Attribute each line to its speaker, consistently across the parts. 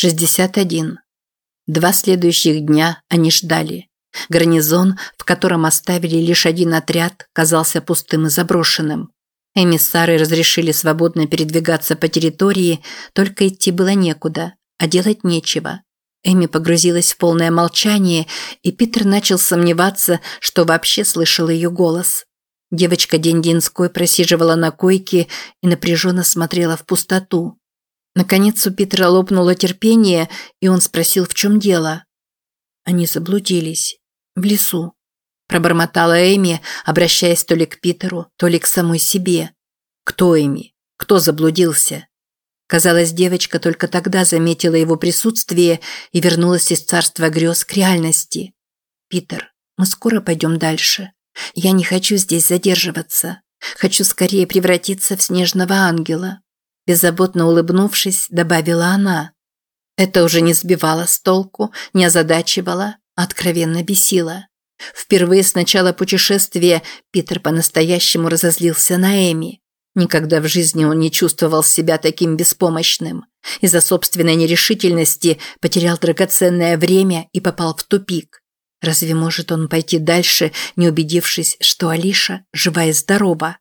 Speaker 1: 61. Два следующих дня они ждали. Гарнизон, в котором оставили лишь один отряд, казался пустым и заброшенным. Эмиссары разрешили свободно передвигаться по территории, только идти было некуда, а делать нечего. Эми погрузилась в полное молчание, и Питер начал сомневаться, что вообще слышал ее голос. Девочка День-Денской просиживала на койке и напряженно смотрела в пустоту. Наконец у Питера лопнуло терпение, и он спросил, в чем дело. Они заблудились. В лесу. Пробормотала Эми, обращаясь то ли к Питеру, то ли к самой себе. Кто Эми? Кто заблудился? Казалось, девочка только тогда заметила его присутствие и вернулась из царства грез к реальности. «Питер, мы скоро пойдем дальше. Я не хочу здесь задерживаться. Хочу скорее превратиться в снежного ангела. Беззаботно улыбнувшись, добавила она. Это уже не сбивало с толку, не озадачивало, а откровенно бесило. Впервые с начала путешествия Питер по-настоящему разозлился на Эми. Никогда в жизни он не чувствовал себя таким беспомощным. Из-за собственной нерешительности потерял драгоценное время и попал в тупик. Разве может он пойти дальше, не убедившись, что Алиша жива и здорова?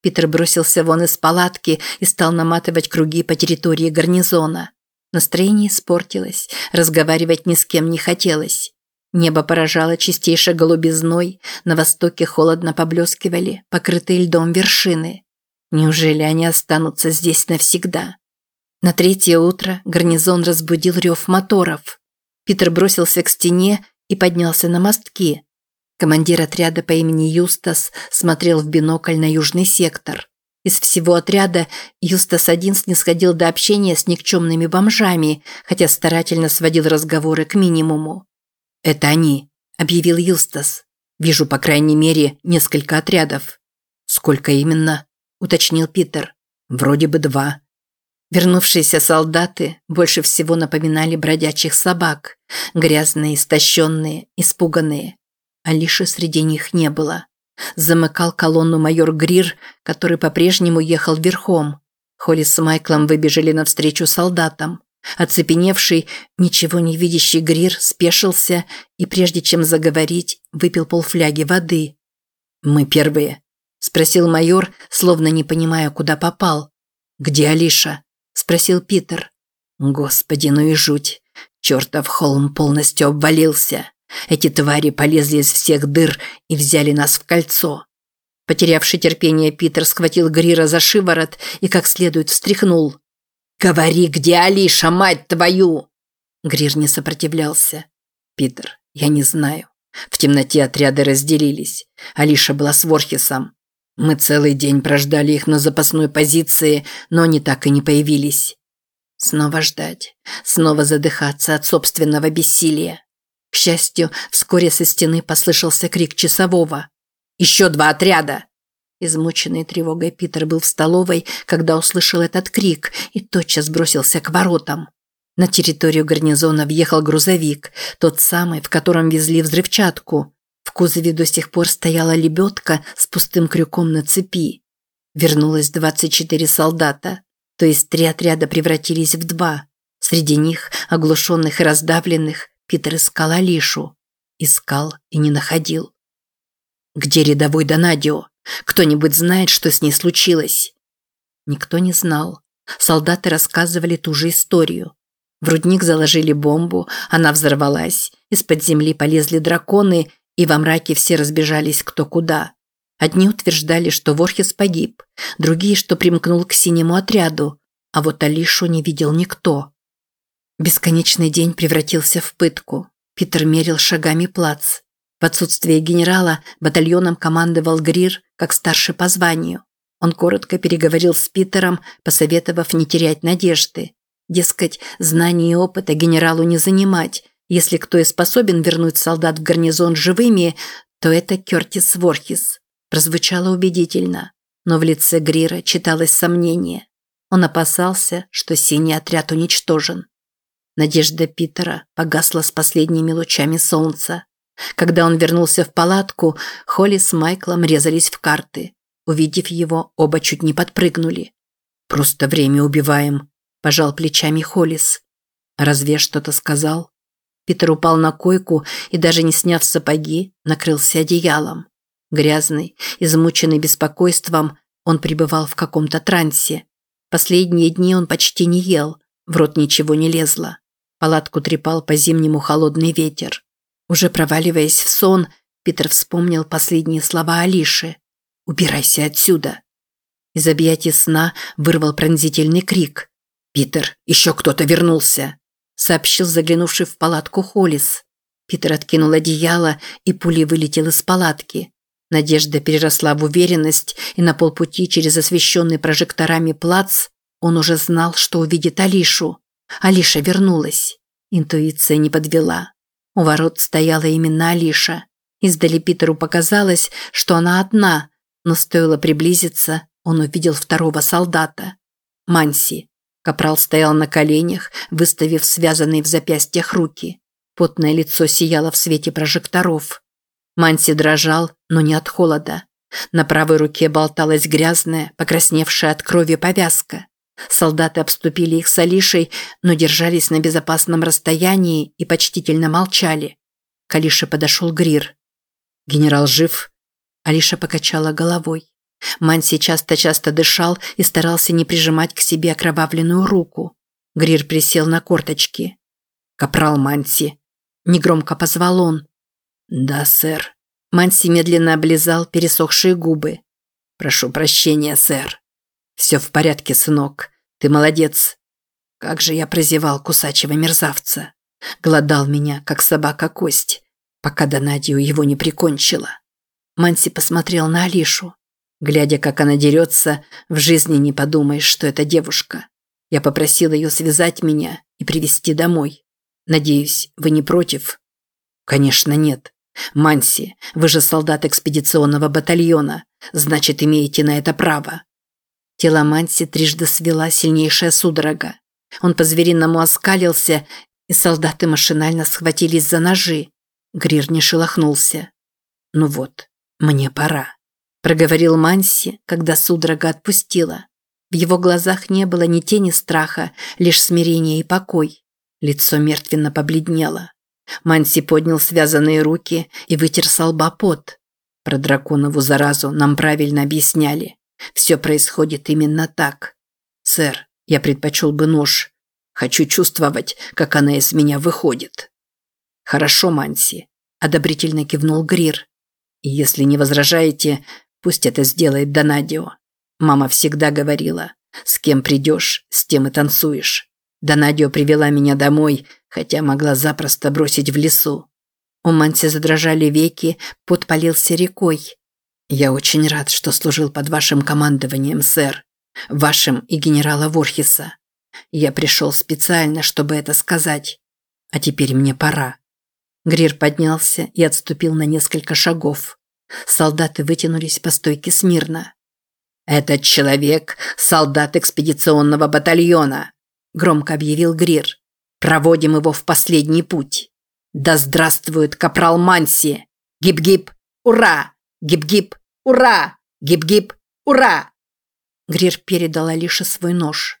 Speaker 1: Питер бросился вон из палатки и стал наматывать круги по территории гарнизона. Настроение испортилось, разговаривать ни с кем не хотелось. Небо поражало чистейшей голубизной, на востоке холодно поблескивали, покрытые льдом вершины. Неужели они останутся здесь навсегда? На третье утро гарнизон разбудил рев моторов. Питер бросился к стене и поднялся на мостки. Командир отряда по имени Юстас смотрел в бинокль на южный сектор. Из всего отряда Юстас один снисходил до общения с никчемными бомжами, хотя старательно сводил разговоры к минимуму. «Это они», – объявил Юстас. «Вижу, по крайней мере, несколько отрядов». «Сколько именно?» – уточнил Питер. «Вроде бы два». Вернувшиеся солдаты больше всего напоминали бродячих собак. Грязные, истощенные, испуганные. Алиши среди них не было. Замыкал колонну майор Грир, который по-прежнему ехал верхом. Холли с Майклом выбежали навстречу солдатам. Оцепеневший, ничего не видящий Грир спешился и, прежде чем заговорить, выпил полфляги воды. «Мы первые», – спросил майор, словно не понимая, куда попал. «Где Алиша?» – спросил Питер. «Господи, ну и жуть! Чертов холм полностью обвалился!» Эти твари полезли из всех дыр и взяли нас в кольцо. Потерявший терпение Питер схватил Грира за шиворот и как следует встряхнул. «Говори, где Алиша, мать твою!» Грир не сопротивлялся. «Питер, я не знаю. В темноте отряды разделились. Алиша была с Ворхисом. Мы целый день прождали их на запасной позиции, но они так и не появились. Снова ждать, снова задыхаться от собственного бессилия. К счастью, вскоре со стены послышался крик часового. «Еще два отряда!» Измученный тревогой Питер был в столовой, когда услышал этот крик и тотчас бросился к воротам. На территорию гарнизона въехал грузовик, тот самый, в котором везли взрывчатку. В кузове до сих пор стояла лебедка с пустым крюком на цепи. Вернулось 24 солдата, то есть три отряда превратились в два. Среди них, оглушенных и раздавленных, Питер искал Алишу. Искал и не находил. «Где рядовой Донадио? Кто-нибудь знает, что с ней случилось?» Никто не знал. Солдаты рассказывали ту же историю. В рудник заложили бомбу, она взорвалась, из-под земли полезли драконы, и во мраке все разбежались кто куда. Одни утверждали, что Ворхес погиб, другие, что примкнул к синему отряду, а вот Алишу не видел никто. Бесконечный день превратился в пытку. Питер мерил шагами плац. В отсутствие генерала батальоном командовал Грир как старший по званию. Он коротко переговорил с Питером, посоветовав не терять надежды. Дескать, знаний и опыта генералу не занимать. Если кто и способен вернуть солдат в гарнизон живыми, то это Кертис Ворхис. Прозвучало убедительно, но в лице Грира читалось сомнение. Он опасался, что синий отряд уничтожен. Надежда Питера погасла с последними лучами солнца. Когда он вернулся в палатку, Холли с Майклом резались в карты. Увидев его, оба чуть не подпрыгнули. «Просто время убиваем», – пожал плечами Холлис. Разве что-то сказал? Питер упал на койку и, даже не сняв сапоги, накрылся одеялом. Грязный, измученный беспокойством, он пребывал в каком-то трансе. Последние дни он почти не ел, в рот ничего не лезло. Палатку трепал по-зимнему холодный ветер. Уже проваливаясь в сон, Питер вспомнил последние слова Алиши. «Убирайся отсюда!» Из объятий сна вырвал пронзительный крик. «Питер, еще кто-то вернулся!» сообщил заглянувший в палатку Холис. Питер откинул одеяло, и пулей вылетел из палатки. Надежда переросла в уверенность, и на полпути через освещенный прожекторами плац он уже знал, что увидит Алишу. Алиша вернулась. Интуиция не подвела. У ворот стояла именно Алиша. Издали Питеру показалось, что она одна, но стоило приблизиться, он увидел второго солдата. Манси. Капрал стоял на коленях, выставив связанные в запястьях руки. Потное лицо сияло в свете прожекторов. Манси дрожал, но не от холода. На правой руке болталась грязная, покрасневшая от крови повязка. Солдаты обступили их с Алишей, но держались на безопасном расстоянии и почтительно молчали. К Алише подошел Грир. «Генерал жив?» Алиша покачала головой. Манси часто-часто дышал и старался не прижимать к себе окровавленную руку. Грир присел на корточки. «Капрал Манси!» Негромко позвал он. «Да, сэр». Манси медленно облизал пересохшие губы. «Прошу прощения, сэр». «Все в порядке, сынок. Ты молодец». Как же я прозевал кусачего мерзавца. Глодал меня, как собака кость, пока Донадию его не прикончила. Манси посмотрел на Алишу. Глядя, как она дерется, в жизни не подумаешь, что это девушка. Я попросил ее связать меня и привести домой. Надеюсь, вы не против? Конечно, нет. Манси, вы же солдат экспедиционного батальона, значит, имеете на это право. Тело Манси трижды свела сильнейшая судорога. Он по-звериному оскалился, и солдаты машинально схватились за ножи. Грир не шелохнулся. Ну вот, мне пора проговорил Манси, когда судорога отпустила. В его глазах не было ни тени страха, лишь смирение и покой. Лицо мертвенно побледнело. Манси поднял связанные руки и вытер с лба пот. Про драконову заразу нам правильно объясняли. Все происходит именно так. Сэр, я предпочел бы нож. Хочу чувствовать, как она из меня выходит. Хорошо, Манси, одобрительно кивнул Грир. И если не возражаете, Пусть это сделает Донадио. Мама всегда говорила, с кем придешь, с тем и танцуешь. Донадио привела меня домой, хотя могла запросто бросить в лесу. У Манси задрожали веки, пот полился рекой. «Я очень рад, что служил под вашим командованием, сэр. Вашим и генерала Ворхиса. Я пришел специально, чтобы это сказать. А теперь мне пора». Грир поднялся и отступил на несколько шагов. Солдаты вытянулись по стойке смирно. «Этот человек – солдат экспедиционного батальона», – громко объявил Грир. «Проводим его в последний путь. Да здравствует капрал Манси! Гип-гип! Ура! Гип-гип! Ура! Гип-гип! Ура!» Грир передал Алише свой нож.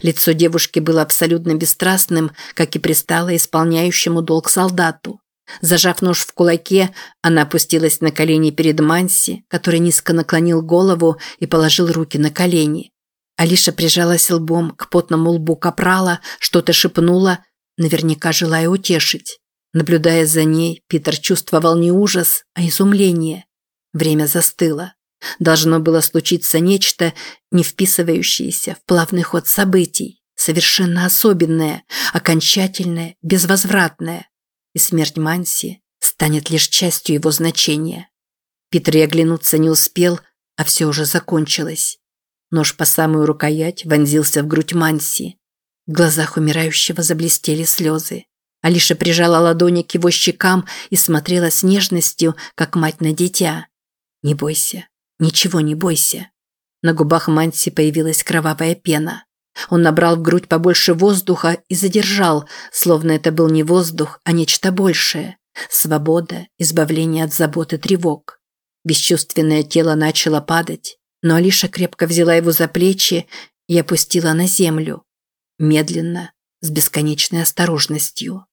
Speaker 1: Лицо девушки было абсолютно бесстрастным, как и пристало исполняющему долг солдату. Зажав нож в кулаке, она опустилась на колени перед Манси, который низко наклонил голову и положил руки на колени. Алиша прижалась лбом к потному лбу капрала, что-то шепнула, наверняка желая утешить. Наблюдая за ней, Питер чувствовал не ужас, а изумление. Время застыло. Должно было случиться нечто, не вписывающееся в плавный ход событий, совершенно особенное, окончательное, безвозвратное и смерть Манси станет лишь частью его значения. Питер и оглянуться не успел, а все уже закончилось. Нож по самую рукоять вонзился в грудь Манси. В глазах умирающего заблестели слезы. Алиша прижала ладони к его щекам и смотрела с нежностью, как мать на дитя. «Не бойся, ничего не бойся». На губах Манси появилась кровавая пена. Он набрал в грудь побольше воздуха и задержал, словно это был не воздух, а нечто большее. Свобода, избавление от забот и тревог. Бесчувственное тело начало падать, но Алиша крепко взяла его за плечи и опустила на землю. Медленно, с бесконечной осторожностью.